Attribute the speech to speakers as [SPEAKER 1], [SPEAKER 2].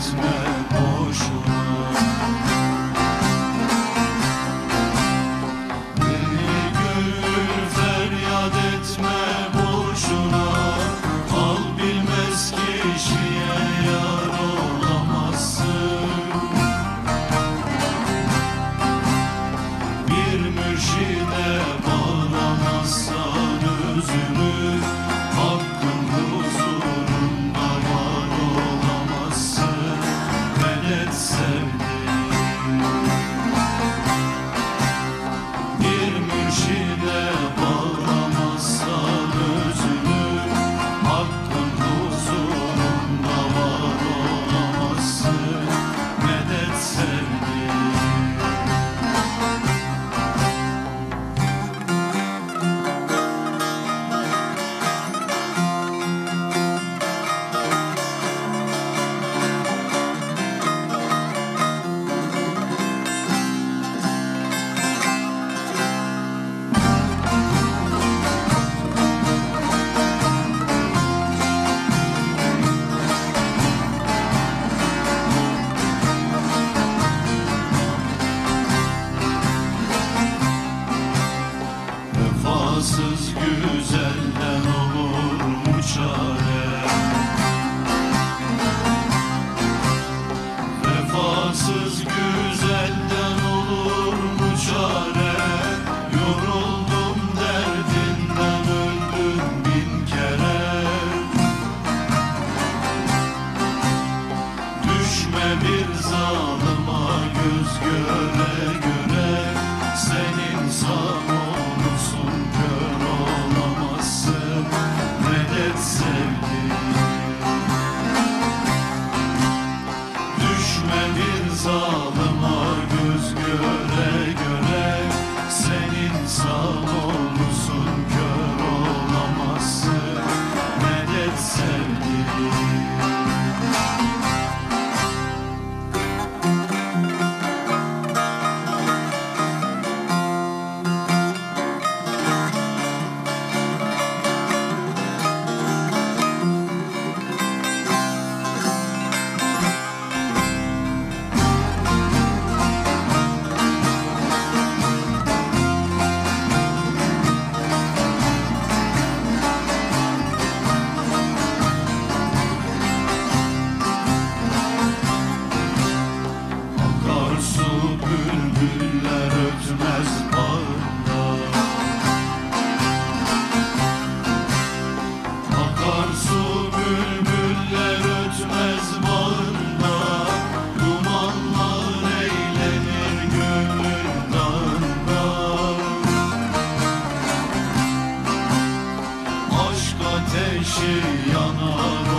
[SPEAKER 1] it's not. Çare. Vefasız güzelden olur mu çare. Yoruldum derdinden öldüm bin kere. Düşme bir zalıma göz göre göre. Senin sağ olursun ateşi yanar